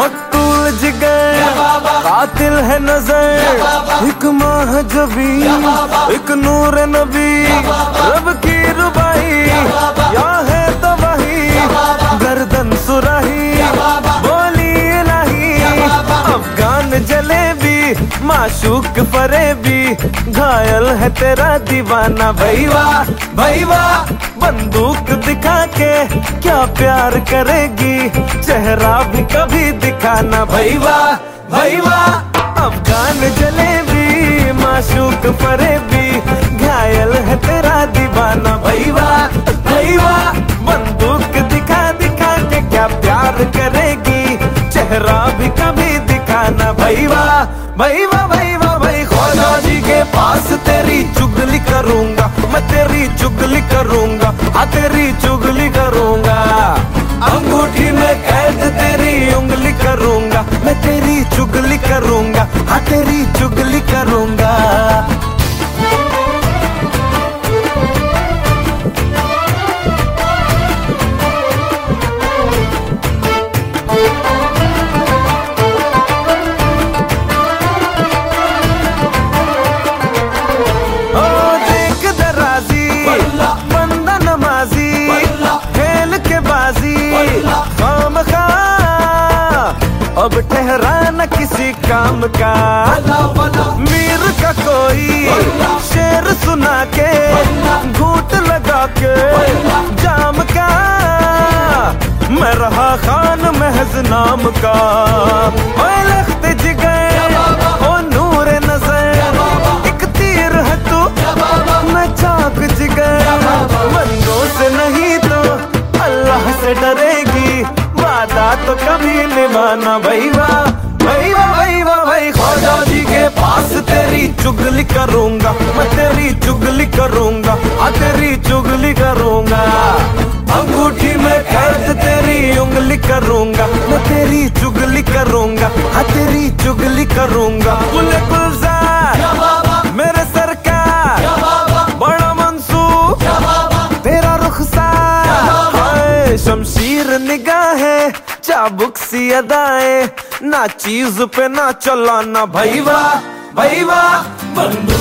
मकतूल जिगर कातिल है नज़र एक माह जबी एक नूर नबी। माशूक फरेबी, घायल है तेरा दीवाना। भैया भैया बंदूक दिखा के क्या प्यार करेगी? चेहरा भी कभी दिखाना। भैया भैया अफगान जलेबी, माशूक फरेबी भैया भैया भाई खोजा जी के पास तेरी चुगली करूँगा, मैं तेरी चुगली करूँगा हाँ तेरी चुगली करूँगा। अंगूठी में बंदा नमाजी खेल के बाजी। खाम खा। अब ठहरा न किसी काम का। मीर का कोई। शेर सुना के। घूट लगा के। जाम का। मैं रहा खान महज नाम का। से डरेगी। वादा तो कभी निभाना भैया भैया भैया भाई ख्वाजा जी के पास तेरी चुगली करूँगा। मैं तेरी चुगली करूँगा। आ, तेरी चुगली करूँगा। अंगूठी में कैद तेरी उंगली करूँगा। मैं तेरी चुगली करूँगा। हाँ तेरी चुगली करूँगा। निगाहें चाबुक सी अदाएँ ना चीज़ पे ना चलाना। भैया भैया बंदूक